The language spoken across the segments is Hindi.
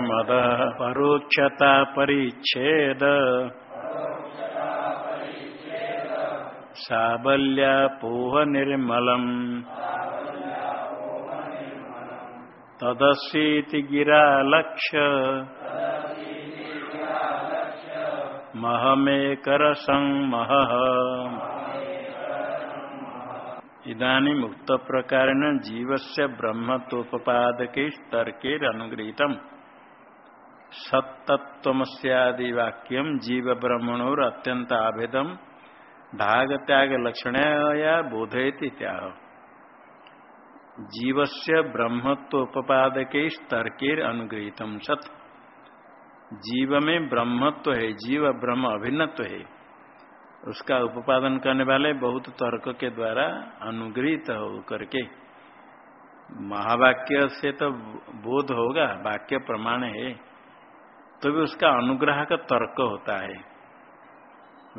मद परोक्षता परिच्छेद साबल्यापोह निर्मलम् तदस्यीति गिरा लक्ष्य महमेकरसं महः इदानी मुक्त प्रकारेण जीवस्य ब्रह्मत्वोपादके तर्केरनुगृहीतम् सत्तत्वमस्यादि वाक्यम जीव ब्रह्मणोर अत्यंत आभेदम भाग त्याग लक्षणया बोधयति त्याह जीवस्य ब्रह्मत्वोपादके तर्केर अनुगृहीतम सत। जीव में ब्रह्मत्व है, जीव ब्रह्म अभिन्नत्व है। उसका उपादन करने वाले बहुत तर्क के द्वारा अनुग्रहित हो करके महावाक्य से तो बोध होगा, वाक्य प्रमाण है। तो भी उसका अनुग्रह का तर्क होता है।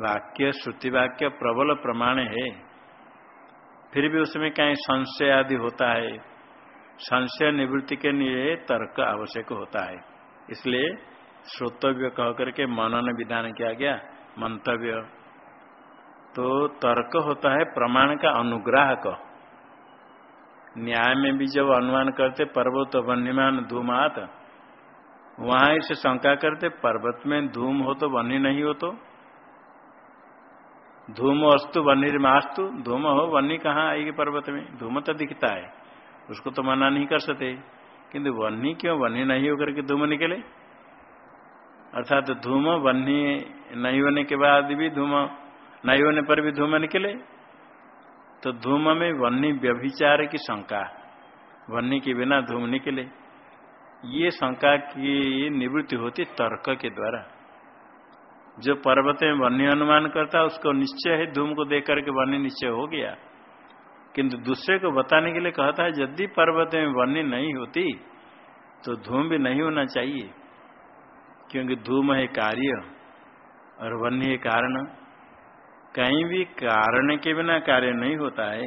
वाक्य श्रुति वाक्य प्रबल प्रमाण है। फिर भी उसमें कहीं संशय आदि होता है। संशय निवृत्ति के लिए तर्क आवश्यक होता है। इसलिए श्रोतव्य कह करके मनन विधान किया गया, मंतव्य। तो तर्क होता है प्रमाण का अनुग्राहक। न्याय में भी जब अनुमान करते, पर्वत वन्यमान धूमात वहाँ इसे शंका करते, पर्वत में धूम हो तो वन्य नहीं हो तो? धूम अस्तु वन्यमास्तु धूम हो वन्य कहाँ आएगी पर्वत में? धूम तो दिखता है, उसको तो मना नहीं कर सकते। किंतु वन्य क्यों? वन्य नहीं होकर के धूम निकले। अर्थात धूम वन्य नहीं होने के बाद भी धूम, नहीं होने पर भी धूम निकले। तो धूम में वन्य व्यभिचार की शंका वन्य के बिना धूम निकले। ये शंका की निवृत्ति होती तर्क के द्वारा। जो पर्वत में वन्य अनुमान करता है, उसको निश्चय है, धूम को देख करके वन्य निश्चय हो गया। किंतु दूसरे को बताने के लिए कहता है, यदि पर्वत में वन्य नहीं होती तो धूम भी नहीं होना चाहिए। क्योंकि धूम है कार्य और वन्य है कारण। कहीं भी कारण के बिना कार्य नहीं होता है।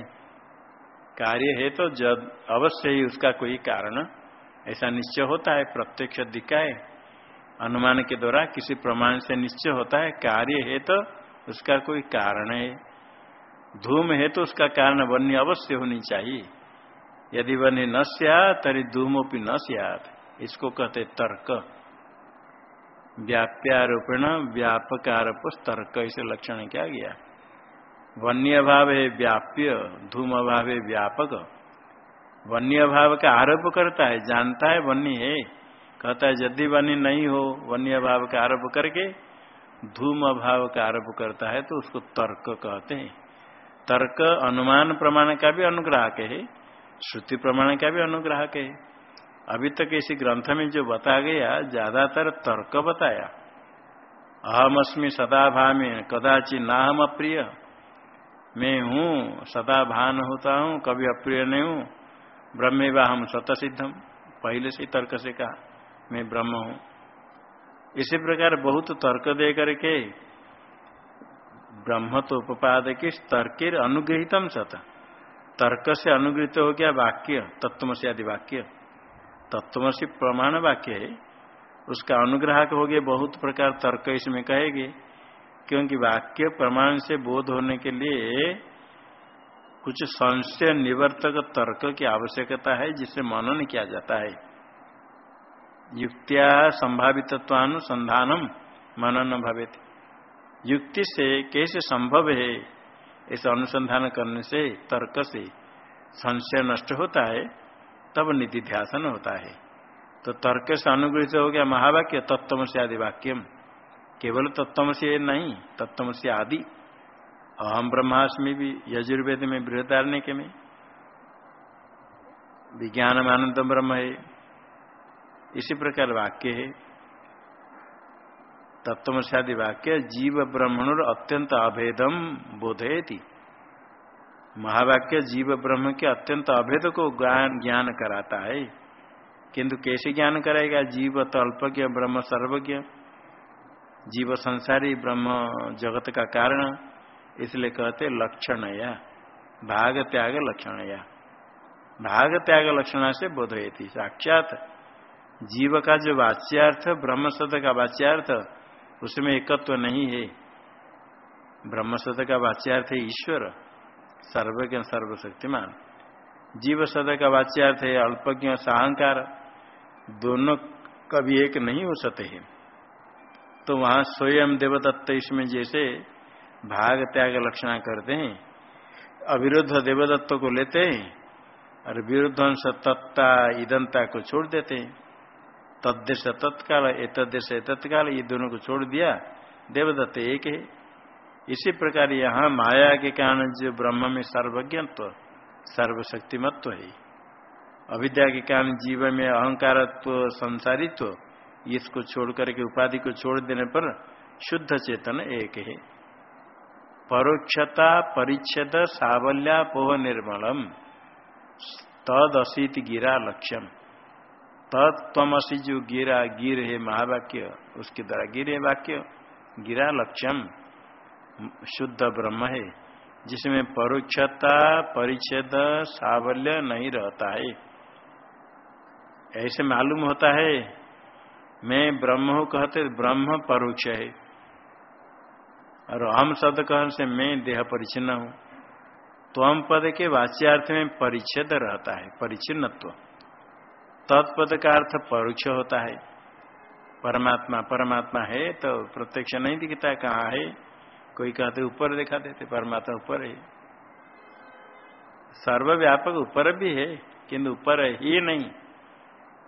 कार्य है तो जब अवश्य ही उसका कोई कारण ऐसा निश्चय होता है, प्रत्यक्ष दिखा है अनुमान के द्वारा किसी प्रमाण से निश्चय होता है, कार्य है तो उसका कोई कारण है। धूम है तो उसका कारण वन्य अवश्य होनी चाहिए। यदि वन्य न सियात, तरी धूमोपी न सियात। इसको कहते तर्क। व्याप्यारोपण व्यापक आरोप तर्क, इसे लक्षण क्या गया? वन्य भाव है व्याप्य, धूम भाव है व्यापक। वन्य भाव का आरोप करता है, जानता है वन्य है। कहता है, यदि वन्य नहीं हो वन्य भाव का आरोप करके धूम भाव का आरोप करता है तो उसको तर्क कहते हैं। तर्क अनुमान प्रमाण का भी अनुग्राहक है, श्रुति प्रमाण का भी अनुग्राहक है। अभी तक इसी ग्रंथ में जो बता गया, ज़्यादातर तर्क बताया। अहम अस्मी सदा भामी, कदाचि ना हम अप्रिय। मैं हूँ, सदा भान होता हूँ, कभी अप्रिय नहीं हूँ। ब्रह्मे हम स्वतः सिद्धम पहले से तर्क से कहा, मैं ब्रह्म हूँ। इसी प्रकार बहुत तर्क दे करके ब्रह्म तो उपाद के तर्क अनुग्रहितम सत। तर्क से अनुग्रहित हो गया वाक्य तत्वसी आदि वाक्य। तत्वसी प्रमाण वाक्य है। उसका अनुग्राहक हो गया बहुत प्रकार तर्क इसमें कहेगी, क्योंकि वाक्य प्रमाण से बोध होने के लिए कुछ संशय निवर्तक तर्क की आवश्यकता है, जिसे मनन किया जाता है। युक्तिया संभावितत्वानुसंधानम मनन भवित। युक्ति से कैसे संभव है ऐसा अनुसंधान करने से, तर्क से संशय नष्ट होता है, तब निधि निधिध्यासन होता है। तो तर्क से अनुग्रहित हो गया महावाक्य तत्व से आदि वाक्यम केवल तत्व से नहीं तत्व से आदि। अहम ब्रह्मास्मि भी यजुर्वेद में बृहदारण्य में। विज्ञान आनंद ब्रह्म है। इसी प्रकार वाक्य है। तत्व से वाक्य जीव ब्रह्मण अत्यंत अभेदम बोधयती। महावाक्य जीव ब्रह्म के अत्यंत अभेद को ज्ञान कराता है। किंतु कैसे ज्ञान कराएगा? जीव तो अल्पज्ञ ब्रह्म सर्वज्ञ जीव संसारी ब्रह्म जगत का कारण। इसलिए कहते लक्षण या भाग त्याग लक्षण या भाग त्याग लक्षण से बोध थी साक्षात जीव का जो वाच्यार्थ ब्रह्म शब्द का वाच्यार्थ, उसमें एकत्व नहीं है। ब्रह्म शब्द का वाच्यार्थ है ईश्वर सर्वज्ञ सर्वशक्तिमान। जीव शब्द का वाच्यार्थ है अल्पज्ञ, साहंकार, दोनों कभी एक नहीं हो सकते हैं। तो वहाँ स्वयं देवदत्त इसमें जैसे भाग त्याग लक्षणा करते हैं। अविरुद्ध देवदत्त को लेते हैं और विरुद्ध अंश तत्ता ईदनता को छोड़ देते हैं। तद्देश तत्काल एतदेश तत्काल ये दोनों को छोड़ दिया। देवदत्त एक है। इसी प्रकार यहाँ माया के कारण जो ब्रह्म में सर्वज्ञत्व, सर्वशक्तिमत्व है। अविद्या के कारण जीवन में अहंकारत्व, संसारित्व, इसको छोड़ करके उपाधि को छोड़ देने पर शुद्ध चेतन एक है। परोक्षता, परिच्छेद, सावल्या, पोह निर्मलम। तद असित गिरा लक्ष्यम। तत्वसी जो गिरा, गिर है महावाक्य, उसके द्वारा गिर है वाक्य। गिरा लक्ष्यम। शुद्ध ब्रह्म है, जिसमें परोक्षता, परिच्छेद, सावल्य नहीं रहता है। ऐसे मालूम होता है, मैं ब्रह्म कहते ब्रह्म परोक्ष है। और हम शब्द कहने से मैं देह परिचिन्न हूँ। तो हम पद के वाच्यार्थ में परिच्छेद रहता है, परिचिन्नत्व। तत्पद का अर्थ परोक्ष होता है। परमात्मा परमात्मा है तो प्रत्यक्ष नहीं दिखता है कहाँ है। कोई कहते ऊपर दिखा देते, परमात्मा ऊपर है। सर्वव्यापक ऊपर भी है, किंतु ऊपर ही नहीं।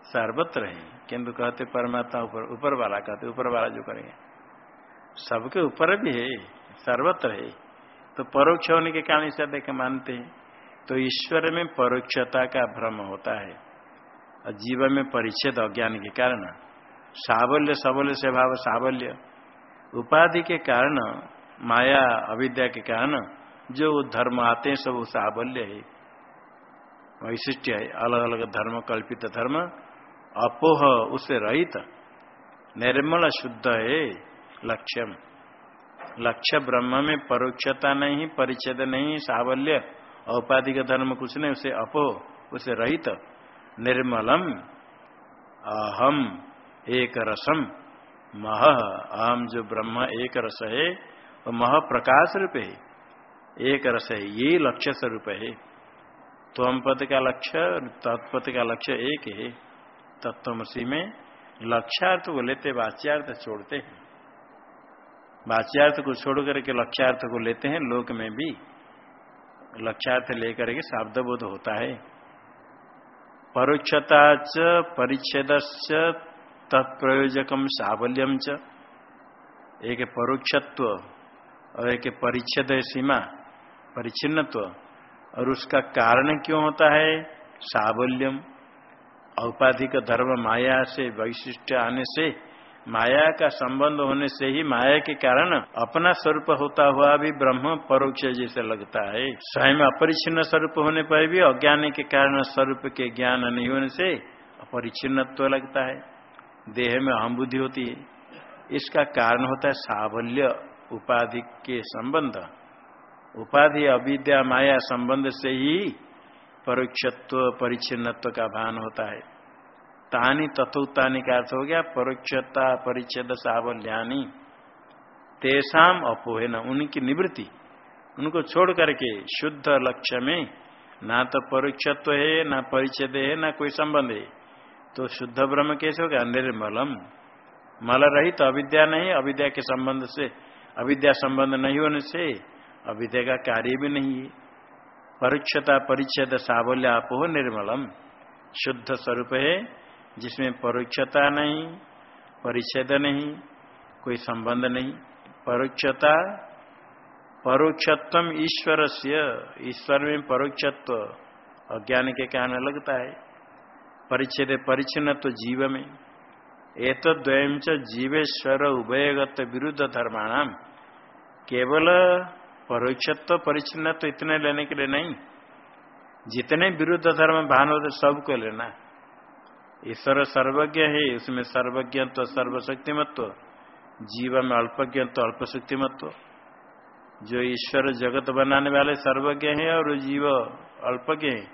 सर्वत्र है, किंतु कहते परमात्मा ऊपर ऊपर वाला, कहते ऊपर वाला जो करेंगे। सबके ऊपर भी है, सर्वत्र है। तो परोक्ष होने के कारण इसे देख मानते हैं। तो ईश्वर में परोक्षता का भ्रम होता है, और जीवन में परिच्छेद अज्ञान के कारण। सावल्य सबल्य से भाव सावल्य उपाधि के कारण, माया, अविद्या के कारण, जो धर्म आते हैं, सब सावल्य है। वैशिष्ट है अलग अलग धर्म, कल्पित धर्म, अपोह उससे रहित, निर्मल, शुद्ध है। लक्ष्यम। लक्ष्य ब्रह्म में परोक्षता नहीं, परिच्छेद नहीं, सावल्य, औपाधिक धर्म कुछ नहीं, उसे अपो, उसे रहित, निर्मलम, अहम, एक रसम। मह, अहम जो ब्रह्म, एक रस है, वो मह प्रकाश रूप है। एक रस है, ये लक्ष्य स्वरूप है। तो पद का लक्ष्य तत्पद का लक्ष्य एक है। तत्वमसी में लक्ष्यार्थ को लेते वाच्यार्थ छोड़ते हैं। वाच्यार्थ को छोड़ करके लक्ष्यार्थ को लेते हैं, लोक में भी लक्ष्यार्थ लेकर के शाब्द बोध होता है। परोक्षता च परिच्छेद तत्प्रयोजकम सावल्यम च। एक परोक्षत्व और एक परिच्छेद सीमा परिचिन्नत्व और उसका कारण क्यों होता है? सावल्यम औपाधिक धर्म माया से वैशिष्ट आने से माया का संबंध होने से ही माया के कारण अपना स्वरूप होता हुआ भी ब्रह्म परोक्ष जैसे लगता है। स्वयं अपरिचिन्न स्वरूप होने पर भी अज्ञान के कारण स्वरूप के ज्ञान नहीं होने से अपरिचिन्नत्व लगता है। देह में अहम बुद्धि होती है। इसका कारण होता है सावल्य उपाधि के संबंध। उपाधि, अविद्या, माया संबंध से ही परोक्षत्व परिचिन्नत्व का भान होता है। तानी तथोत्तानी का अर्थ हो गया, परोक्षता, परिच्छेद, सावल्यानी। तेसाम अपोहे न, उनकी निवृत्ति। उनको छोड़ करके शुद्ध लक्ष्य में ना तो परोक्षत्व है, ना परिच्छेद है, ना कोई संबंध है। तो शुद्ध ब्रह्म कैसे हो होगा? निर्मलम। मल रही तो अविद्या नहीं, अविद्या के संबंध से, अविद्या संबंध नहीं होने से अविद्या का कार्य भी नहीं है। परोक्षता, परिच्छेद, सावल्य, अपोह, निर्मलम। शुद्ध स्वरूप है जिसमें परोक्षता नहीं, परिच्छेद नहीं, कोई संबंध नहीं। परोक्षता परोक्षत्व ईश्वर से ईश्वर में परोक्षत्व, अज्ञान के कारण लगता है। परिच्छेद परिचिन्न तो जीव में। एक द्वयम च जीवेश्वर उभयगत विरुद्ध धर्माणाम। केवल परोक्षत्व परिचिन्न तो इतने लेने के लिए नहीं। जितने विरुद्ध धर्म भान होते सबको लेना ईश्वर सर्वज्ञ है, उसमें सर्वज्ञ तो सर्वशक्ति मत्व जीव में अल्पज्ञत्व अल्पशक्तिमत्व। जो ईश्वर जगत बनाने वाले सर्वज्ञ है और जीव अल्पज्ञ है,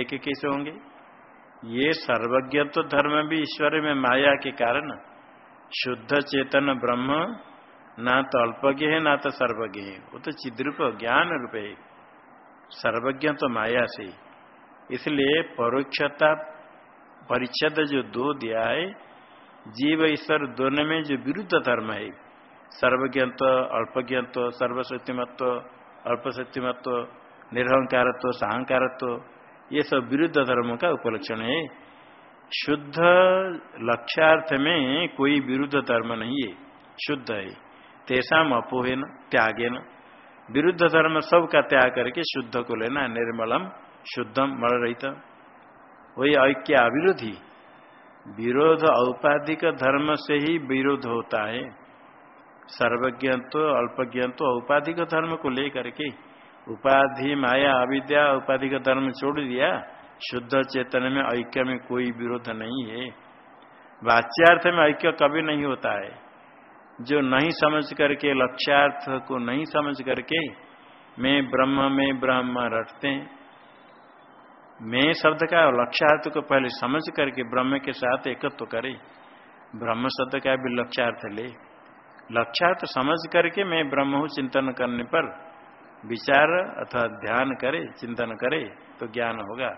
एक कैसे होंगे? ये सर्वज्ञ तो धर्म भी ईश्वर में माया के कारण, शुद्ध चेतन ब्रह्म ना तो अल्पज्ञ है, ना तो सर्वज्ञ है। वो तो चिद्रूप, ज्ञान रूप है। सर्वज्ञ तो माया से इसलिए परोक्षता परिच्छद जो दो दिया है, जीव ईश्वर दोनों में जो विरुद्ध धर्म है, सर्वज्ञत्व, अल्पज्ञत्व, सर्वशक्तिमत्व, अल्पशक्तिमत्व, निरहंकारत्व, सहंकारत्व, ये सब विरुद्ध धर्म का उपलक्षण है। शुद्ध लक्ष्यार्थ में कोई विरुद्ध धर्म नहीं है, शुद्ध है। तेसाम अपोहेन, त्यागेन। विरुद्ध धर्म सब का त्याग करके शुद्ध को लेना निर्मलम, शुद्धम मल रहित वही ऐक्य अविरोधी। विरोध औपाधिक धर्म से ही विरोध होता है। सर्वज्ञत्व अल्पज्ञत्व औपाधिक धर्म को लेकर के उपाधि, माया, अविद्या, औपाधिक धर्म छोड़ दिया, शुद्ध चेतन में ऐक्य में कोई विरोध नहीं है। वाच्यार्थ में ऐक्य कभी नहीं होता है। जो नहीं समझ करके, लक्ष्यार्थ को नहीं समझ करके, मैं ब्रह्म में ब्रह्म रटते हैं। मैं शब्द का लक्ष्यार्थ को पहले समझ करके ब्रह्म के साथ एकत्व करे। ब्रह्म शब्द का भी लक्ष्यार्थ ले। लक्ष्यार्थ समझ करके मैं ब्रह्म हूँ चिंतन करने पर। विचार अथवा ध्यान करे, चिंतन करे तो ज्ञान होगा।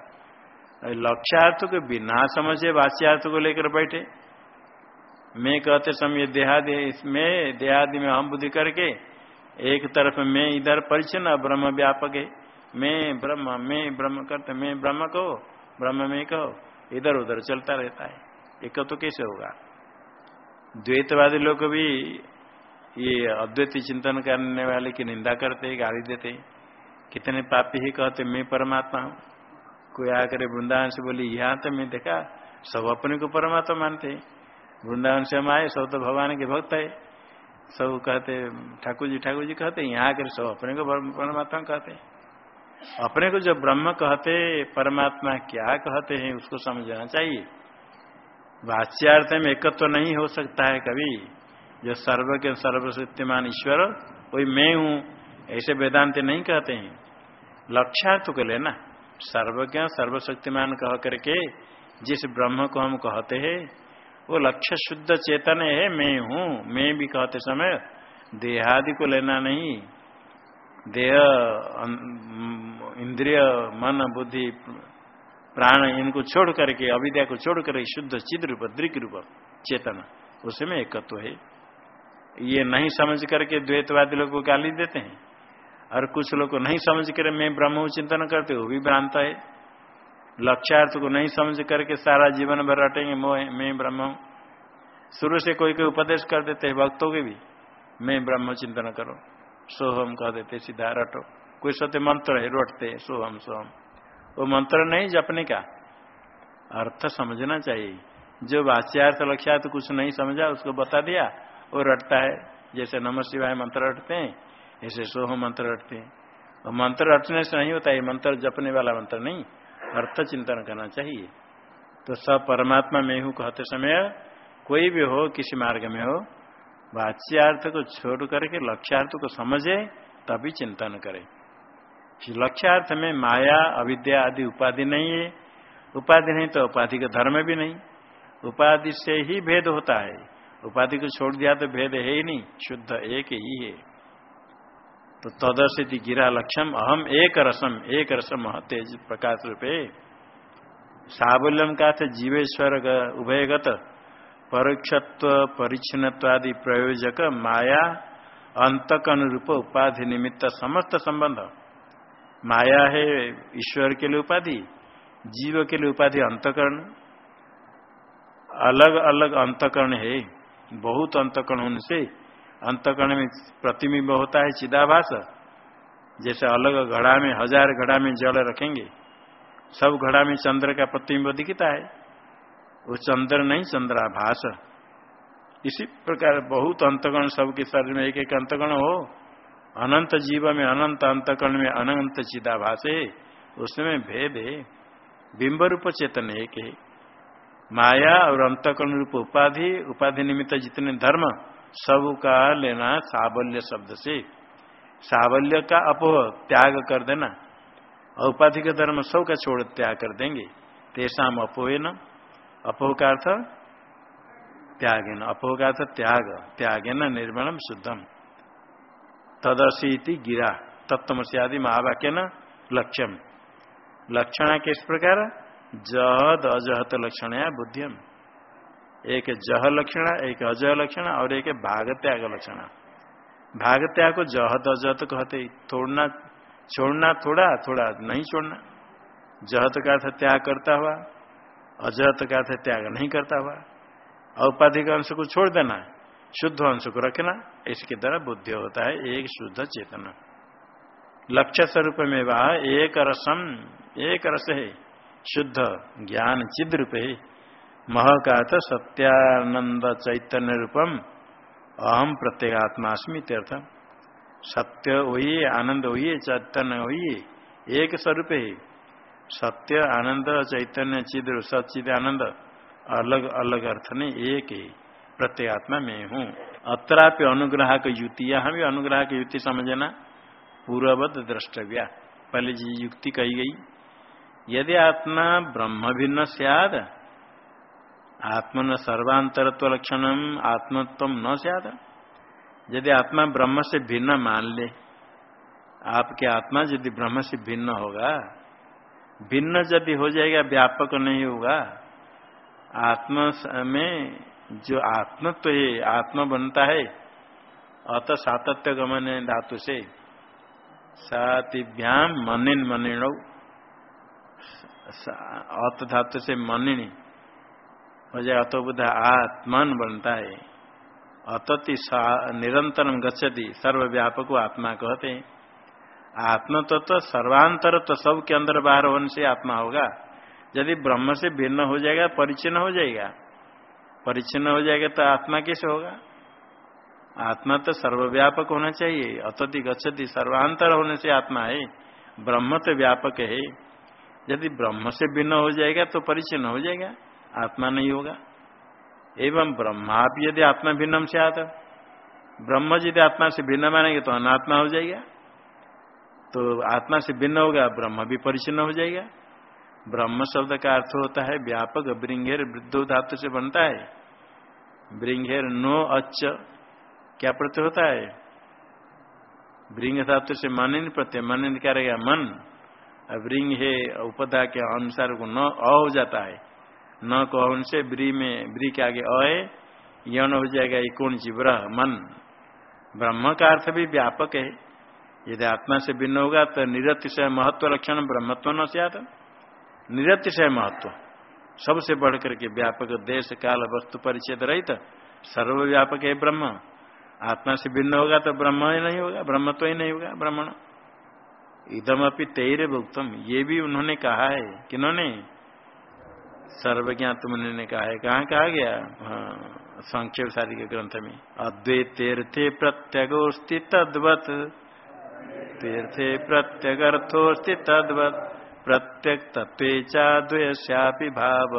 लक्ष्यार्थ को बिना समझे वाच्यार्थ को लेकर बैठे। मैं कहते समय देहादि इसमें देहादि में हम बुद्धि करके एक तरफ़ मैं, इधर परिचन्न ब्रह्म व्यापक है। मैं ब्रह्म मैं ब्रह्म करते मैं ब्रह्म कहो ब्रह्म में कहो इधर उधर चलता रहता है। एक तो कैसे होगा? द्वैतवादी लोग भी ये अद्वैत चिंतन करने वाले की निंदा करते, गाली देते। कितने पापी ही कहते, मैं परमात्मा हूँ। कोई आकर वृंदावन से बोली, यहाँ तो मैं देखा, सब अपने को परमात्मा मानते। वृंदावन से हम आए, सब तो भगवान के भक्त है। सब कहते, ठाकुर जी ठाकुर जी कहते, यहाँ आकर सब अपने को परमात्मा कहते। अपने को जो ब्रह्म कहते, परमात्मा क्या कहते हैं, उसको समझना चाहिए। वाच्यार्थ में एकत्व तो नहीं हो सकता है कभी। जो सर्व के सर्वशक्तिमान ईश्वर, वही मैं हूँ, ऐसे वेदांत नहीं कहते हैं। लक्ष्यार्थ को लेना सर्वज्ञ सर्वशक्तिमान कह करके, जिस ब्रह्म को हम कहते हैं, वो लक्ष्य शुद्ध चेतन है, मैं हूँ। मैं भी कहते समय देहादि को लेना नहीं। देह इंद्रिय, मन, बुद्धि, प्राण, इनको छोड़ करके, अविद्या को छोड़ करके शुद्ध चिद रूप, दृक रूप, चेतन, उसमें एकत्व है। ये नहीं समझ करके द्वैतवादी लोग को गाली देते हैं? और कुछ लोग को नहीं समझ कर मैं ब्रह्म चिंतन करते वो भी भ्रांत है। लक्ष्यार्थ को नहीं समझ करके सारा जीवन भर रटेंगे मैं ब्रह्म शुरू से कोई कोई उपदेश कर देते हैं, भक्तों के भी, मैं ब्रह्म चिंतन करो। सोहम कह देते सीधा रटो। कोई सत्य मंत्र है रटते सोहम सोहम वो मंत्र नहीं, जपने का। अर्थ समझना चाहिए। जो वाच्यार्थ लक्ष्यार्थ कुछ नहीं समझा, उसको बता दिया, वो रटता है। जैसे नम शिवाय मंत्र रटते हैं, ऐसे सोह मंत्र रटते हैं। और मंत्र रटने से नहीं होता है मंत्र जपने वाला मंत्र नहीं। अर्थ चिंतन करना चाहिए। तो सब परमात्मा में हूँ कहते समय, कोई भी हो, किसी मार्ग में हो, वाच्यार्थ को छोड़ करके लक्ष्यार्थ को समझे, तभी चिंतन करे। लक्ष्यार्थ में माया, अविद्या आदि उपाधि नहीं है। उपाधि नहीं तो उपाधि का धर्म भी नहीं। उपाधि से ही भेद होता है। उपाधि को छोड़ दिया तो भेद है ही नहीं, शुद्ध एक ही है। तो तदर्शिति गिरा लक्ष्यम, अहम एक रसम एक रसम तेज प्रकाश रूपे। साबल्यम का थे जीवेश्वर उभयगत, परोक्षत्व परिच्छिन्नवादि प्रयोजक माया अंतक अनुरूप उपाधि निमित्त समस्त संबंध। माया है ईश्वर के लिए उपाधि, जीव के लिए उपाधि अंतकरण। अलग अलग अंतकरण है, बहुत अंतकरण होने से अंतकरण में प्रतिबिंब होता है चिदाभास। जैसे अलग घड़ा में, हज़ार घड़ा में जल रखेंगे, सब घड़ा में चंद्र का प्रतिबिंब दिखता है। वो चंद्र नहीं, चंद्राभास। इसी प्रकार बहुत अंतगण सबके शरीर में एक एक अंतगण हो। अनंत जीव में अनंत अंतकरण में अनंत चिदाभास है उसमें भेद है। बिंब रूप चेतन एक है माया और अंतकरण रूप उपाधि उपाधि निमित्त जितने धर्म, सब का लेना साबल्य शब्द से। साबल्य का अपोह त्याग कर देना, और उपाधि का धर्म सब का छोड़ त्याग कर देंगे। तेषाम अपोहन अपोह का अर्थ त्यागेन। अपोह का अर्थ त्याग। त्यागेन निर्मलम शुद्धम। तदसी गिरा तत्व से आदि महावाक्य न लक्ष्यम लक्षण किस प्रकार? जहद अजहत लक्षण या बुद्धियम एक जह लक्षण, एक अजह लक्षण और एक भाग त्याग लक्षण। भाग त्याग को जहद अजहत कहते छोड़ना छोड़ना थोड़ा थोड़ा नहीं छोड़ना। जहत का अर्थ त्याग करता हुआ, अजहत का अर्थ त्याग नहीं करता हुआ। औपाधिक अंश को छोड़ देना। शुद्ध अंश को रखना, इसके द्वारा बुद्धि होता है, एक शुद्ध चेतन। लक्ष्य स्वरूप में वह एक रसम, एक रस है, शुद्ध, ज्ञान चिद रूप है। मह का अर्थ सत्यानंद चैतन्य रूपम अहम प्रत्येगात्मास्मी तीर्थ सत्य वही आनंद वही चैतन्य वही एक स्वरूप है। सत्य, आनंद, चैतन्य चिद सचिद आनंद अलग अलग अर्थ नहीं, एक ही। प्रत्येगात्मा में हूँ। अत्रापि अनुग्रह की युक्ति यहाँ भी अनुग्रह की युक्ति समझना पूर्ववत द्रष्टव्या। पहले जी युक्ति कही गई, यदि आत्मा ब्रह्म भिन्न सियाद आत्मन सर्वांतरत्व लक्षण आत्मत्व न सियाद। यदि आत्मा ब्रह्म से भिन्न मान ले, आपके आत्मा यदि ब्रह्म से भिन्न होगा, भिन्न यदि हो जाएगा, व्यापक नहीं होगा, आत्मा में जो आत्मत्व तो है आत्मा बनता है अत सातत्य गमन धातु से। सातिभ्याम मनिन मनिण अत धातु से मनिणी हो जाए अतो बुद्ध आत्मन बनता है। अतति निरंतर गच्छति सर्वव्यापक आत्मा कहते हैं। आत्म तो, तो सर्वांतर तो सब के अंदर बाहर होने से आत्मा होगा। यदि ब्रह्म से भिन्न हो जाएगा परिचिन हो जाएगा। परिचिन हो जाएगा तो आत्मा कैसे होगा? आत्मा तो सर्वव्यापक होना चाहिए। अतति गच्छति, सर्वांतर होने से आत्मा है। ब्रह्म तो व्यापक है। यदि ब्रह्म से भिन्न हो जाएगा तो परिचिन हो जाएगा। आत्मा नहीं होगा। एवं ब्रह्मा भी यदि आत्मा भिन्नम से आता ब्रह्म यदि आत्मा से भिन्न मानेंगे तो अनात्मा हो जाएगा। तो आत्मा से भिन्न होगा, ब्रह्म भी परिचिन हो जाएगा। ब्रह्म शब्द का अर्थ होता है व्यापक, ब्रिंगेर वृद्धो धातु से बनता है। ब्रिंगेर नो अच्छ क्या प्रत्यय होता है? ब्रिंग धातु से मन प्रत्यय, मन क्या रहेगा मन। ब्रिंग है, उपदा के अनुसार को न अ हो जाता है। न को उनसे ब्री में, ब्री के आगे अय यौन हो जाएगा ये कौन जी ब्रह मन। ब्रह्म का अर्थ भी व्यापक है। यदि आत्मा से भिन्न होगा तो निरतिशय महत्व लक्षण ब्रह्मत्व न से आता। निरतिशय महत्व। सबसे बढ़ करके व्यापक देश काल वस्तु परिचय रहित, सर्वव्यापक है ब्रह्म। आत्मा से भिन्न होगा तो ब्रह्म ही नहीं होगा, ब्रह्म तो ही नहीं होगा, ब्राह्मण। इदम अपनी तेरे भुक्तम, ये भी उन्होंने कहा है। किन्होंने? सर्वज्ञात मुनि ने कहा है। कहाँ कहा गया? हाँ संक्षेप शादी के ग्रंथ में। अद्वैत तीर्थे प्रत्यगोस्ति तद्वत। तीर्थे प्रत्यगर्थोस्ति तद्वत। प्रत्यक तत्व चाद्वयश्यापि भाव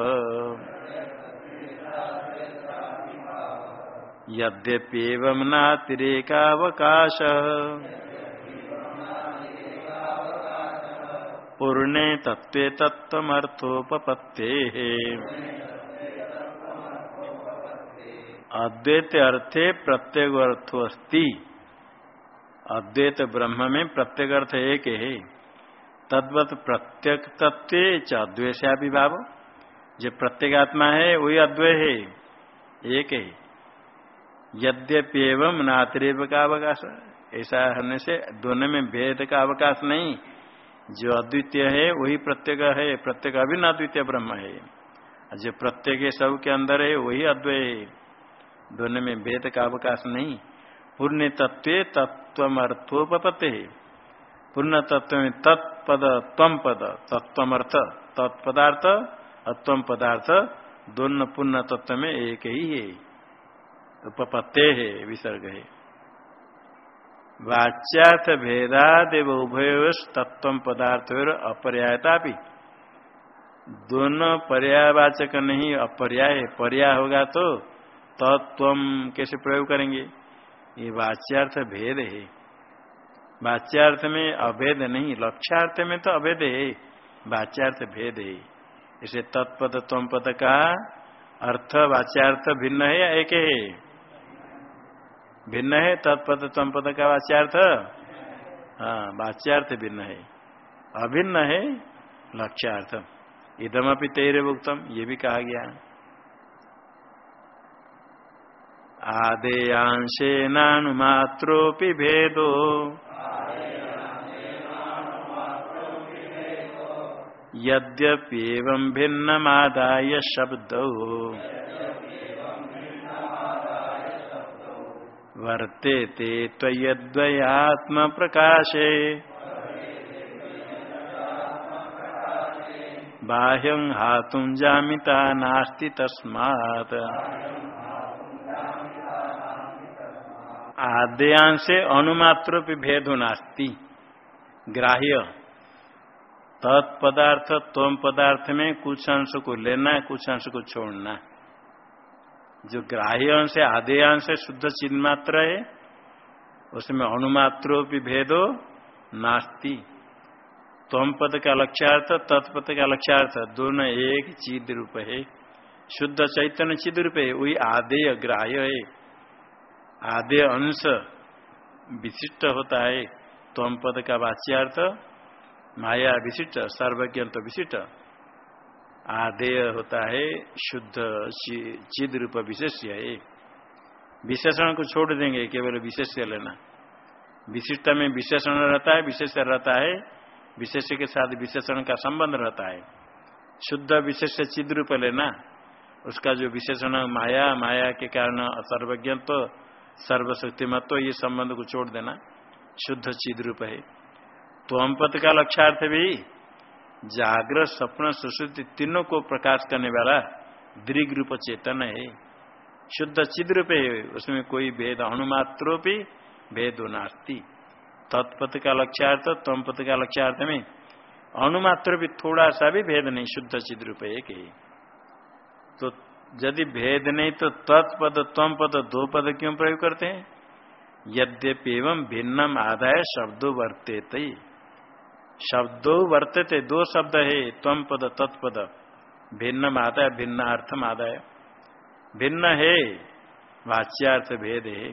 यद्यप्येवं नातिरेकावकाश। पूर्णे तत्वे तत्वर्थोपत्ते अद्वैत अर्थे प्रत्येक अर्थो अस्ति अद्वैत ब्रह्म में प्रत्येक अर्थ एक है। तद्वत प्रत्येक तत्व च भाव जो प्रत्येगात्मा है, वही अद्वय है, एक है। यद्यपि एवं नातिरेव का अवकाश ऐसा होने से दोनों में भेद का अवकाश नहीं। जो अद्वितीय है, वही प्रत्येक है। प्रत्येक अभिन्न अद्वितीय ब्रह्म है। जो प्रत्येक सब के अंदर है, वही अद्वय है। दोनों में भेद का अवकाश नहीं। पुण्य तत्व तत्वर्थोपत्ति है। पूर्ण तत्व में तत्पद तम पद तत्वमर्थ तत्पदार्थ अत्वम पदार्थ दोनों पुण्य तत्व में एक ही है। उपपत्ते है, विसर्ग है। वाच्यार्थ भेदादेव उभय तत्व पदार्थ अपर्यायता भी दोनों पर्यायवाचक नहीं, अपर्याय पर्याय होगा तो तत्व कैसे प्रयोग करेंगे? ये वाच्यार्थ भेद है। वाच्यार्थ में अभेद नहीं, लक्ष्यार्थ में तो अभेद है, वाच्यार्थ भेद है। इसे तत्पद तम पद का अर्थ वाच्यार्थ भिन्न है या एक है? भिन्न है, तत्पद तम पद का वाच्यार्थ? हाँ वाच्यार्थ भिन्न है। अभिन्न है, लक्ष्यार्थ। इदमपि तेरे भुक्तम ये भी कहा गया। आदेयांशेनानुमात्रोपि भेदो। यद्यप्येवं भिन्नमादाय शब्दौ। वर्तेते त्वयद्वयात्मप्रकाशे। बाह्यं हातुं जामिता नास्ति तस्मात्। आद्यांशे अनुमात्र भेद नास्ति। ग्राह्य। तत्पदार्थ तम पदार्थ में कुछ अंश को लेना कुछ अंश को छोड़ना जो ग्राह्य अंश है आधे अंश है, शुद्ध चिन्ह मात्र है, उसमें अनुमात्रोपि भेदो नास्ति। तम पद का लक्ष्यार्थ, तत्पद का लक्ष्यार्थ, दोनों एक चिद रूप है। शुद्ध चैतन्य चिद रूप है, वही आदेय ग्राह्य है। आधे अंश विशिष्ट होता है तम पद का वाच्यार्थ माया विशिष्ट, सर्वज्ञ विशिष्ट। आदेय होता है, शुद्ध चिद रूप विशेष है। विशेषण को छोड़ देंगे, केवल विशेष लेना। विशिष्ट में विशेषण रहता है विशेष रहता है। विशेष के साथ विशेषण का संबंध रहता है। शुद्ध विशेष चिद रूप लेना। उसका जो विशेषण, माया माया के कारण सर्वज्ञ तो सर्वशक्ति मत ये संबंध को छोड़ देना। शुद्ध, चिद रूप है। तो पद का लक्ष्यार्थ भी जागृत स्वप्न सुश्रुति तीनों को प्रकाश करने वाला दीर्घ रूप चेतन है। शुद्ध चिद्र पे है उसमें कोई भेद अनुमात्रो भी भेद नास्ती। तत्पथ का लक्ष्यार्थ तम का लक्ष्यार्थ में अनुमात्र भी थोड़ा सा भी भेद नहीं, शुद्ध चिद पे एक ही। तो यदि भेद नहीं तो तत्पद तम पद दो पद क्यों प्रयोग करते हैं? यद्यपि एवं भिन्नम आदाय शब्दों वर्ते शब्दों वर्तते दो शब्द है तम पद तत्पद भिन्न आदाय भिन्न अर्थम आदाय भिन्न है, वाच्यार्थ भेद है।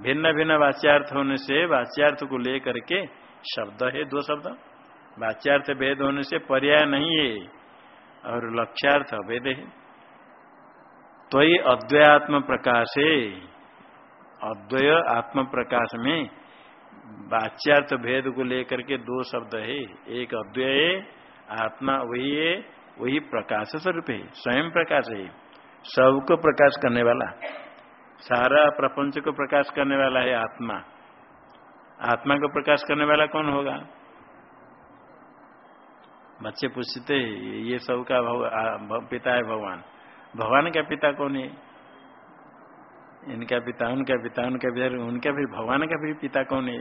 भिन्न भिन्न वाच्यार्थ होने से वाच्यार्थ को लेकर के शब्द है, दो शब्द। वाच्यार्थ भेद होने से पर्याय नहीं है, और लक्ष्यार्थ भेद है। तो ही अद्वयात्म प्रकाश है। अद्वय आत्म प्रकाश में वाच्यार्थ भेद को लेकर के दो शब्द है। एक अद्वय आत्मा वही है, वही प्रकाश स्वरूप है, स्वयं प्रकाश है। सबको प्रकाश करने वाला, सारा प्रपंच को प्रकाश करने वाला है आत्मा। आत्मा को प्रकाश करने वाला कौन होगा? बच्चे पूछते ये सब का पिता है भगवान। भगवान का पिता कौन है? इनका पिता, उनका पिता उनका पिता, उनका फिर भगवान का फिर पिता कौन है?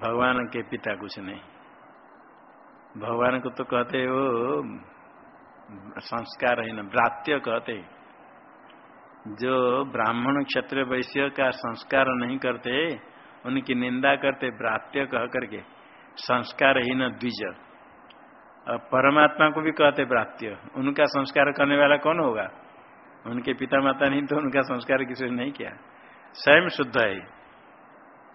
भगवान के पिता कुछ नहीं। भगवान को तो कहते वो संस्कार है न भ्रात्य कहते जो ब्राह्मण क्षत्रिय वैश्य का संस्कार नहीं करते, उनकी निंदा करते भ्रात्य कह करके, संस्कार ही न द्विज। और परमात्मा को भी कहते भ्रात्य उनका संस्कार करने वाला कौन होगा? उनके पिता माता नहीं तो उनका संस्कार किसी ने नहीं किया। स्वयं शुद्ध है।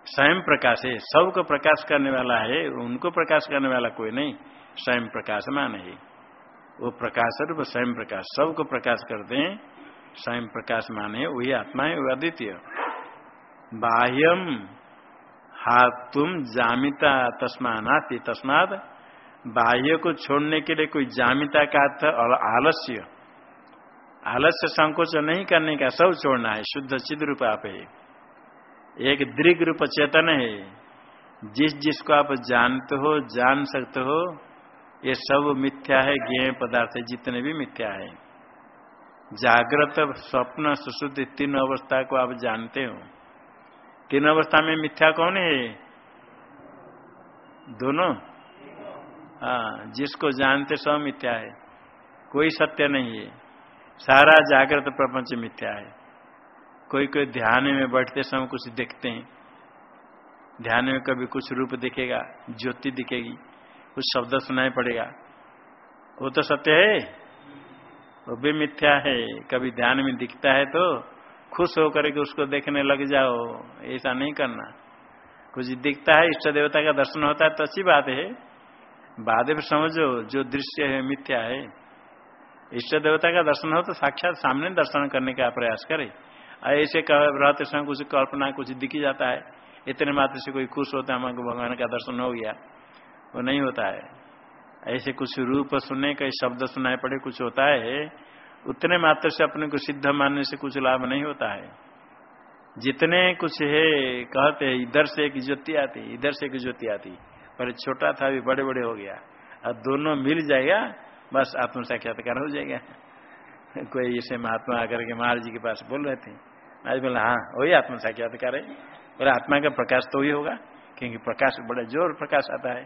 स्वयं प्रकाश है। सबको प्रकाश करने वाला है। उनको प्रकाश करने वाला कोई नहीं। स्वयं प्रकाशमान है। वो प्रकाश रूप स्वयं प्रकाश। सबको प्रकाश करते हैं। स्वयं प्रकाशमान है। वही आत्मा है वह अद्वितीय। बाह्यम हाथुम जामिता तस्मानाति तस्माद बाह्य को छोड़ने के लिए कोई जामिता का अर्थ आलस्य। आलस्य संकोच नहीं करने का सब छोड़ना है। शुद्ध चिद रूप आप है। एक दृग रूप चेतन है। जिस जिसको आप जानते हो, जान सकते हो, ये सब मिथ्या है ज्ञ पदार्थ जितने भी मिथ्या है। जागृत स्वप्न सुशुद्ध तीन अवस्था को आप जानते हो। तीन अवस्था में मिथ्या कौन है? दोनों? हाँ जिसको जानते सब मिथ्या है। कोई सत्य नहीं है। सारा जागृत प्रपंच मिथ्या है। कोई कोई ध्यान में बैठते समय कुछ देखते हैं। ध्यान में कभी कुछ रूप दिखेगा, ज्योति दिखेगी, कुछ शब्द सुनाई पड़ेगा। वो तो सत्य है। वो भी मिथ्या है। कभी ध्यान में दिखता है तो खुश होकर के उसको देखने लग जाओ। ऐसा नहीं करना। कुछ दिखता है, इष्ट देवता का दर्शन होता है तो अच्छी बात है। बाद में समझो, जो दृश्य है मिथ्या है। इष्ट देवता का दर्शन हो तो साक्षात सामने दर्शन करने का प्रयास करे। ऐसे रहते समय कुछ कल्पना, कुछ दिखी जाता है। इतने मात्र से कोई खुश होता है हमको भगवान का दर्शन हो गया, वो नहीं होता है। ऐसे कुछ रूप सुने, कई शब्द सुनाए पड़े, कुछ होता है। उतने मात्र से अपने को सिद्ध मानने से कुछ लाभ नहीं होता है। जितने कुछ है, कहते हैं, इधर से एक ज्योति आती, इधर से एक ज्योति आती। पर छोटा था, अभी बड़े बड़े हो गया। अब दोनों मिल जाएगा बस आत्म साक्षात्कार हो जाएगा। कोई ऐसे महात्मा आकर के महाराज जी के पास बोल रहे थे। महाराज बोला हाँ वही आत्म साक्षात्कार है बोले, आत्मा का प्रकाश तो ही होगा, क्योंकि प्रकाश बड़ा ज़ोर प्रकाश आता है।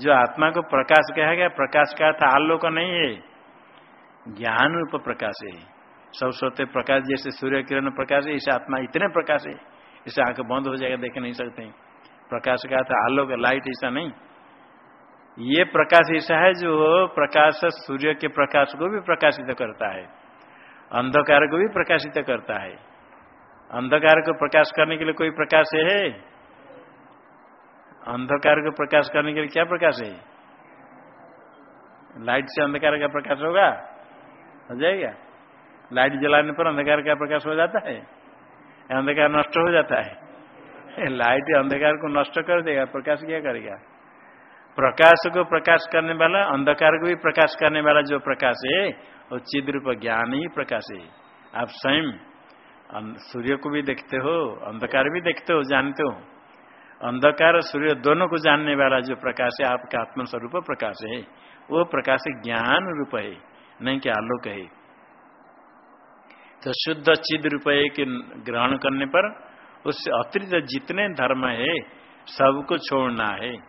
जो आत्मा को प्रकाश कहा गया, प्रकाश का था आलोक नहीं है, ज्ञान रूप प्रकाश है। सब सोते प्रकाश जैसे सूर्य किरण प्रकाश है, इसे आत्मा इतने प्रकाश है, इसे आँख बंद हो जाएगा, देख नहीं सकते। प्रकाश का था आलोक, लाइट, ऐसा नहीं। ये प्रकाश ऐसा है जो प्रकाश सूर्य के प्रकाश को भी प्रकाशित करता है। अंधकार को भी प्रकाशित करता है। अंधकार को प्रकाश करने के लिए कोई प्रकाश है? अंधकार को प्रकाश करने के लिए क्या प्रकाश है? लाइट से अंधकार का प्रकाश होगा? हो जाएगा। लाइट जलाने पर अंधकार का प्रकाश हो जाता है। अंधकार नष्ट हो जाता है। लाइट अंधकार को नष्ट कर देगा, प्रकाश क्या करेगा? प्रकाश को प्रकाश करने वाला, अंधकार को भी प्रकाश करने वाला जो प्रकाश है, वो चिद रूप ज्ञान ही प्रकाश है। आप स्वयं सूर्य को भी देखते हो, अंधकार भी देखते हो, जानते हो। अंधकार और सूर्य दोनों को जानने वाला जो प्रकाश है, आपका आत्मस्वरूप प्रकाश है, वो प्रकाश ज्ञान रूप है, नहीं कि आलोक है। तो शुद्ध चिद रुपये के ग्रहण करने पर उससे अतिरिक्त जितने धर्म है, सबको छोड़ना है।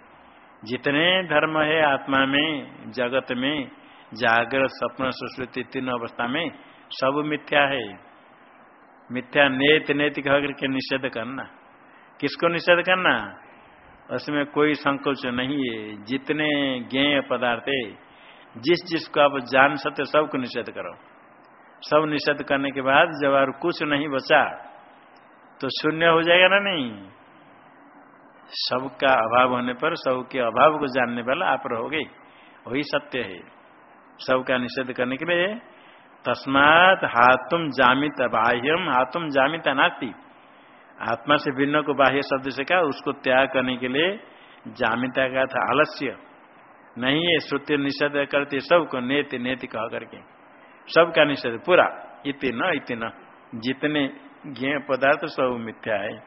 जितने धर्म है आत्मा में, जगत में जागृत स्वप्न, सुश्रुति तीन अवस्था में, सब मिथ्या है। मिथ्या नेत नेत कह करके निषेध करना। किसको निषेध करना? उसमें कोई संकोच नहीं है। जितने ज्ञेय पदार्थ है, जिस जिसको आप जान सकते सबको निषेध करो। सब निषेध करने के बाद जब और कुछ नहीं बचा तो शून्य हो जाएगा ना नहीं? सबका अभाव होने पर, सबके अभाव को जानने वाला आप रहोगे। वही सत्य है। सबका निषेध करने के लिए तस्मात हाथुम जामित बाह्यम हाथुम जामित नाती आत्मा से भिन्न को बाह्य शब्द से कहा, उसको त्याग करने के लिए जामिता का था आलस्य। नहीं है श्रुति निषेध करते सबको नेति नेति कह करके। सबका निषेध, पूरा। इतना इतना। जितने ज्ञ पदार्थ, सब मिथ्या है।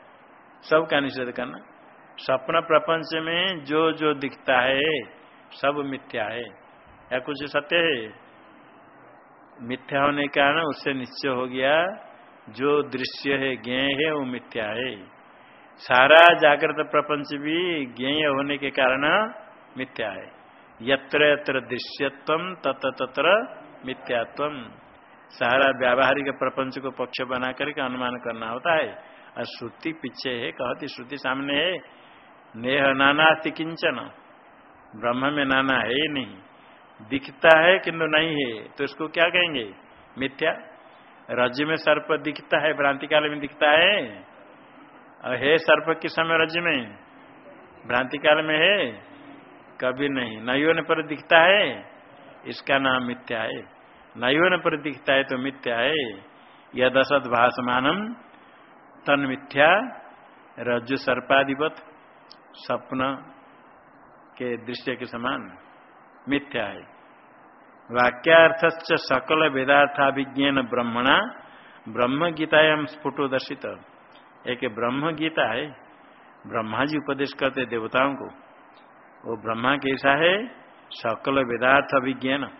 सबका निषेध करना। सपना प्रपंच में जो जो दिखता है, सब मिथ्या है। या कुछ सत्य है? मिथ्या होने के कारण उससे निश्चय हो गया, जो दृश्य है, ज्ञेय है, वो मिथ्या है। सारा जागृत प्रपंच भी ज्ञेय होने के कारण मिथ्या है। यत्र यत्र दृश्यत्व, तत्र तत्र मिथ्यात्व। सारा व्यावहारिक प्रपंच को पक्ष बना करके अनुमान करना होता है। और श्रुति पीछे है, कहती श्रुति सामने है। नेह नाना किंचन। ब्रह्म में नाना है ही नहीं। दिखता है किंतु नहीं है तो इसको क्या कहेंगे? मिथ्या? रज में सर्प दिखता है, भ्रांति काल में दिखता है। और है सर्प किस समय रज में? भ्रांति काल में है? कभी नहीं। नयोन पर दिखता है, इसका नाम मिथ्या है। नयोन पर दिखता है तो मिथ्या है। यद असद भाषमानम तन मिथ्या रज्जु सर्पाधिपत। स्वप्न के दृश्य के समान मिथ्या है। वाक्यार्थ सकल वेदार्थाभिज्ञान ब्रह्मणा ब्रह्म गीतायाम स्फुटो दर्शित एक ब्रह्म गीता है। ब्रह्मा जी उपदेश करते देवताओं को। वो ब्रह्मा कैसा है? सकल वेदार्थ अभिज्ञान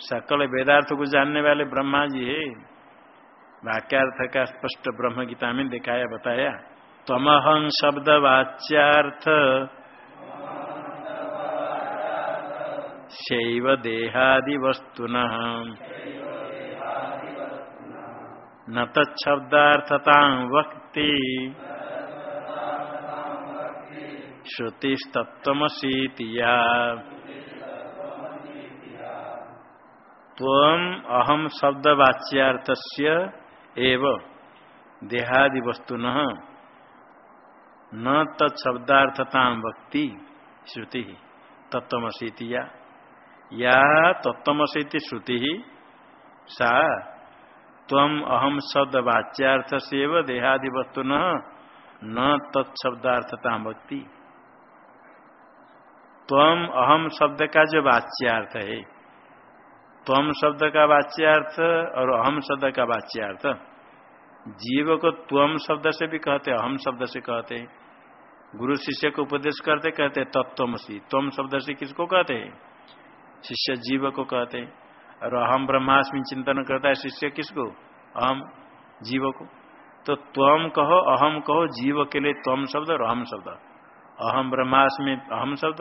सकल वेदार्थ को जानने वाले ब्रह्मा जी है। वाक्यार्थ का स्पष्ट ब्रह्म गीता में दिखाया, बताया। तमहं शब्द वाच्यार्थ शैव देहादि वस्तुन न तब्दार्थता वक्ति। श्रुतिस्तत्वसीतिया तम अहम शब्द वाच्यार्थ एव देहादि वस्तु न तत्शब्दार्थता भक्ति श्रुति तत्वसीति या, या तत्वसीति श्रुति सा तम अहम शब्द वाच्यार्थ से देहादि वस्तु न तत्शब्दार्थता भक्ति। तम अहम शब्द का जो वाच्यार्थ है। तम शब्द का वाच्यार्थ और अहम शब्द का वाच्यार्थ जीव को त्वम शब्द से भी कहते अहम शब्द से कहते गुरु शिष्य को उपदेश करते, कहते तत्वमसी तम शब्द से किसको कहते हैं? शिष्य जीव को कहते और अहम ब्रह्मास्मि चिंतन करता है शिष्य किसको? अहम जीव को तो त्वम कहो, अहम कहो, जीव के लिए त्वम शब्द और अहम शब्द। अहम ब्रह्मास्मि, अहम शब्द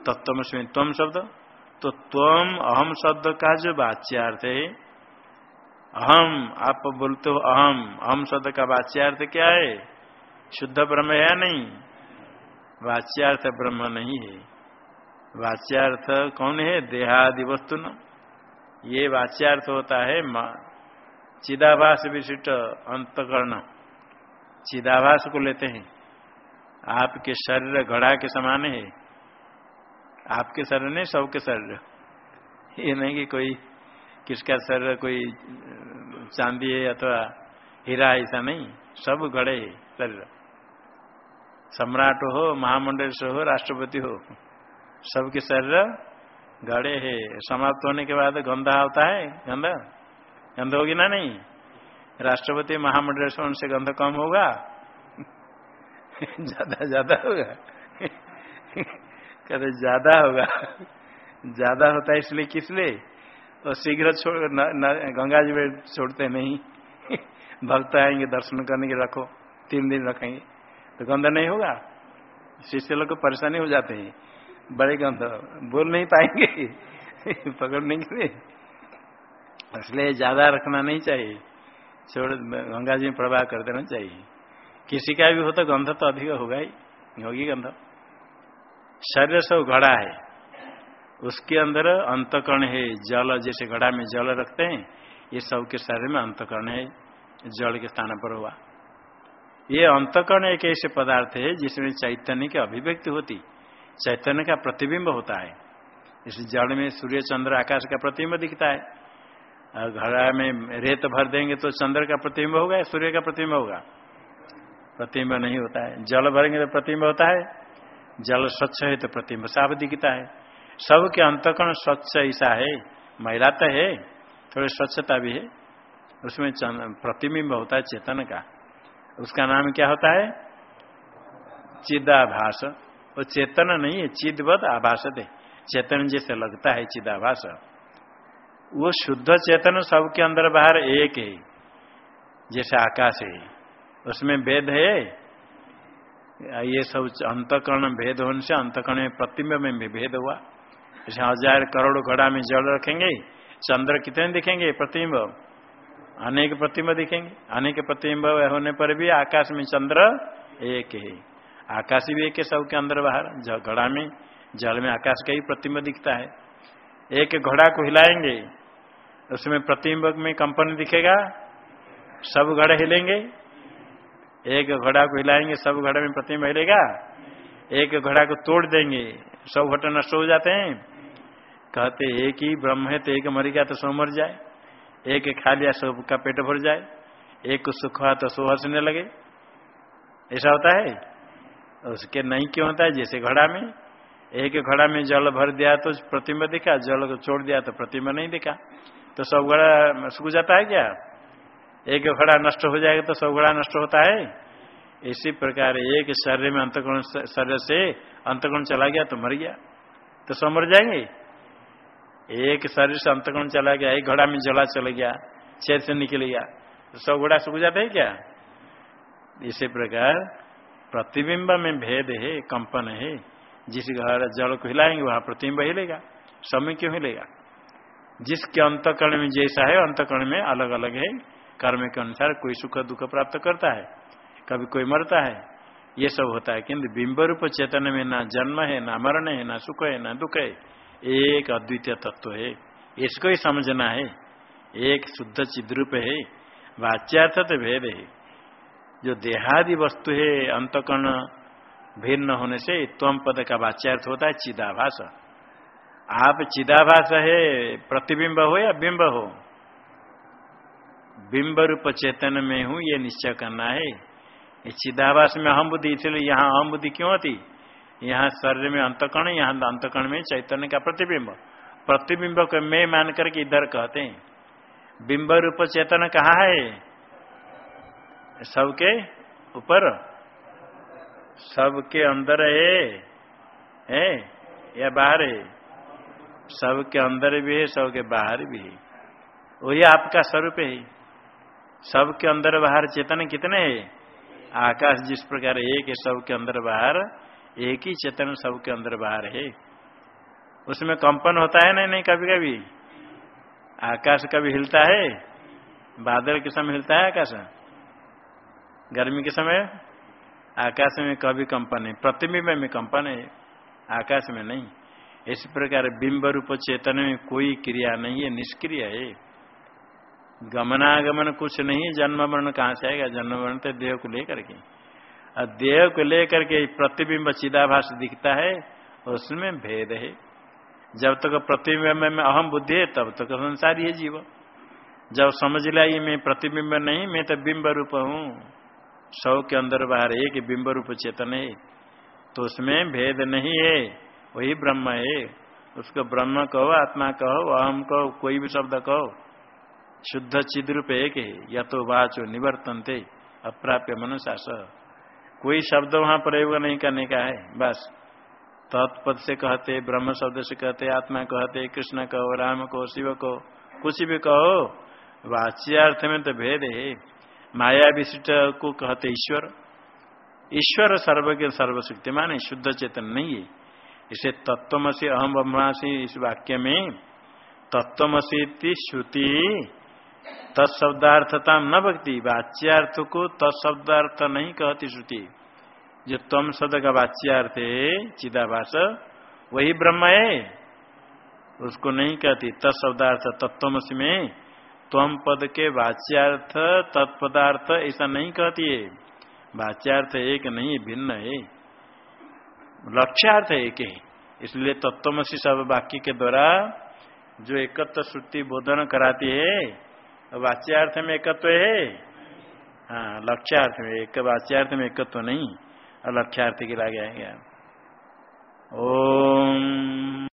तत्वमस्मी त्वम शब्द। तो त्वम अहम शब्द का जो वाच्यार्थ है अहम, आप बोलते हो अहम। अहम शब्द का वाच्यार्थ क्या है? शुद्ध ब्रह्म है नहीं? वाच्यार्थ ब्रह्म नहीं है। वाच्यार्थ कौन है? देहादि वस्तु न। ये वाच्यार्थ होता है चिदाभास विशिष्ट अंतकरण। चिदाभास को लेते हैं। आपके शरीर घड़ा के समान है। आपके शरीर नहीं, सबके शरीर। ये नहीं कि कोई किसका शरीर कोई चांदी है अथवा हीरा ऐसा नहीं, सब गड़े है शरीर। सम्राट हो, महामंडल से हो, राष्ट्रपति हो, सबके शरीर गड़े है। समाप्त होने के बाद गंधा होता है, गंधा? गंध होगी ना नहीं? राष्ट्रपति, महामंडल से उनसे गंध कम होगा? ज़्यादा ज़्यादा होगा? कहते ज़्यादा होगा। ज़्यादा होता है इसलिए किस लिए? तो शीघ्र छोड़ गंगा जी में छोड़ते नहीं। भक्त आएँगे, दर्शन करने के रखो, तीन दिन रखेंगे। तो गंदा नहीं होगा? शिष्य लोग को परेशानी हो जाते हैं। बड़े गंध, बोल नहीं पाएँगे। पकड़ने के लिए। इसलिए ज़्यादा रखना नहीं चाहिए। छोड़, गंगा जी में प्रवाह कर देना चाहिए। किसी का भी हो तो गंध तो अधिक होगा ही। होगी गंध। शरीर सब घड़ा है। उसके अंदर अंतकरण है, जल जैसे घड़ा में जल रखते हैं, ये सब के शरीर में अंतकरण है, जल के स्थान पर हुआ। ये अंतकरण एक ऐसे पदार्थ है जिसमें चैतन्य की अभिव्यक्ति होती, चैतन्य का प्रतिबिंब होता है। इस जड़ में सूर्य, चंद्र, आकाश का प्रतिबिंब दिखता है। घड़ा में रेत भर देंगे तो चंद्र का प्रतिबिंब होगा या सूर्य का प्रतिबिंब होगा? प्रतिबिंब नहीं होता है। जल भरेंगे तो प्रतिबिंब होता है। जल स्वच्छ है तो प्रतिम्ब साफ़ दिखता है। सबके अंतकरण स्वच्छ ऐसा है, महिला तो है, थोड़ी स्वच्छता भी है। उसमें प्रतिबिंब होता है चेतन का। उसका नाम क्या होता है? चिदाभास। वो चेतन नहीं है चिदवत आभास है चेतन जैसे लगता है चिदाभास। वो शुद्ध चेतन सबके अंदर बाहर एक है, जैसे आकाश है। उसमें वेद है। ये सब अंतकरण भेद होने से अंतकरण में प्रतिम्ब में भी भेद हुआ। हज़ार करोड़ घड़ा में जल रखेंगे, चंद्र कितने दिखेंगे? प्रतिम्ब। अनेक प्रतिम्ब दिखेंगे। अनेक प्रतिम्ब होने पर भी आकाश में चंद्र एक है। आकाश भी एक है, सबके अंदर बाहर। घड़ा में, जल में आकाश का ही प्रतिम्ब दिखता है। एक घड़ा को हिलाएँगे, उसमें प्रतिम्ब में कंपन दिखेगा, सब घड़े हिलेंगे। एक घोड़ा को हिलाएँगे, सब घोड़ा में प्रतिमा हिलेगा। एक घोड़ा को तोड़ देंगे सब घोटे नष्ट हो जाते हैं। कहते एक ही ब्रह्म है तो एक मर गया तो सौ मर जाए। एक खा लिया सब का पेट भर जाए। एक को सुख हुआ तो सो हंसने लगे। ऐसा होता है? उसके नहीं क्यों होता है? जैसे घड़ा में। एक घड़ा में जल भर दिया तो प्रतिमा दिखा, जल को छोड़ दिया तो प्रतिमा नहीं दिखा। तो सब घड़ा सूख जाता है क्या? एक घड़ा नष्ट हो जाएगा तो सब घड़ा नष्ट होता है? इसी प्रकार एक शरीर में अंतकोण शरीर से अंतकोण चला गया तो मर गया। तो सब मर जाएँगे? एक शरीर से अंतकोण चला गया, एक घड़ा में जला चला गया, छेद से निकल गया। तो सब घोड़ा सूख जाते है क्या? इसी प्रकार प्रतिबिंब में भेद है, कंपन है। जिस घर जल को हिलाएँगे, वहाँ प्रतिबिंब हिलेगा, समय क्यों हिलेगा? जिसके अंतकरण में जैसा है, अंतकरण में अलग अलग है। कर्म के अनुसार कोई सुख दुख प्राप्त करता है। कभी कोई मरता है? ये सब होता है। किंतु बिंब रूप चेतन में ना जन्म है, ना मरण है, ना सुख है, ना दुख है, एक अद्वितीय तत्व है। इसको ही समझना है। एक शुद्ध चिद्रूप है। वाच्यार्थ तो भेद है। जो देहादि वस्तु है, अंतकर्ण भिन्न होने से त्वम पद का वाच्यार्थ होता है चिदाभास। आप चिदाभास है, प्रतिबिंब हो या बिंब हो? बिंब रूप चेतन में हूँ, ये निश्चय करना है। ये चिदाभास में अहम बुद्धि इसलिए यहाँ अहम बुद्धि क्यों होती? यहाँ शरीर में अंतकर्ण यहाँ अंतकर्ण में चैतन्य का प्रतिबिंब। प्रतिबिंब को मैं मान करके इधर कहते हैं। बिंब रूप चेतन कहाँ है? सबके ऊपर। सबके अंदर है। है? या बाहर है? सबके अंदर भी है, सबके बाहर भी है। वही आपका स्वरूप है। सबके अंदर बाहर चेतन कितने है? आकाश जिस प्रकार एक है, सबके अंदर बाहर, एक ही चेतन सबके अंदर बाहर है। उसमें कंपन होता है नहीं नहीं कभी कभी आकाश कभी हिलता है? बादल के समय हिलता है आकाश? गर्मी के समय? आकाश में कभी कंपन है प्रतिबिंब में कंपन है, आकाश में नहीं। इस प्रकार बिंब रूप चेतन में कोई क्रिया नहीं है, निष्क्रिय है। गमनागमन कुछ नहीं, जन्म वर्ण कहाँ से आएगा? जन्म वर्ण तो देह को लेकर के। और देह को लेकर के प्रतिबिंब चिदाभास दिखता है उसमें भेद है। जब तक प्रतिबिंब में अहम बुद्धि है, तब तक संसारी है जीव। जब समझ ये मैं प्रतिबिंब नहीं, मैं तो बिंब रूप हूँ। सौ के अंदर बाहर एक बिंब रूप चेतन है। तो उसमें भेद नहीं है, वही ब्रह्म है। उसको ब्रह्म कहो, आत्मा कहो, अहम कहो, कोई भी शब्द कहो। शुद्ध चिद रूप एक है या तो वाचो निवर्तन थे अप्राप्य मनुष्य कोई शब्द वहाँ प्रयोग नहीं करने का है, बस। तत्पद से कहते, ब्रह्म शब्द से कहते, आत्मा कहते, कृष्ण कहो, राम को शिव को कुछ भी कहो, वाच्यार्थ में तो भेद है। माया विशिष्ट को कहते ईश्वर। ईश्वर सर्वज्ञ सर्वशक्तिमान है शुद्ध चेतन नहीं है। इसे तत्वमसी अहम ब्रह्मासी, इस वाक्य में तत्वमसी श्रुति तत्शब्दार्थता न भक्ति वाच्यार्थ को तत्शब्दार्थ नहीं कहती श्रुति। जो तम शब्द का वाच्यार्थ है, चिदाभास, वही ब्रह्म है। उसको नहीं कहती, तत्शब्दार्थ तत्वमसी में तम पद के वाच्यार्थ तत्पदार्थ ऐसा नहीं कहती है। वाच्यार्थ एक नहीं, भिन्न है। लक्ष्यार्थ एक है। इसलिए तत्वमसी सब वाक्य के द्वारा जो एकत्व श्रुति बोधन कराती है वाच्यार्थ में एकत्व है? हाँ लक्ष्यार्थ में एक, वाच्यार्थ में एकत्व नहीं। और लक्ष्यार्थ के लागे आएगा ओम।